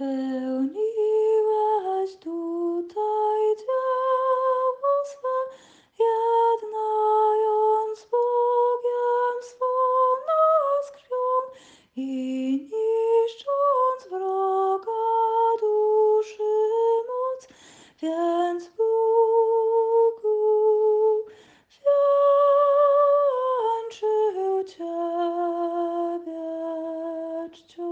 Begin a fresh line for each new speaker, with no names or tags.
Pełniłeś tutaj dzieło swe, jednając Bogiem swą nas krwią i niszcząc wroga duszy moc, więc Bogu wieńczył Ciebie czcią.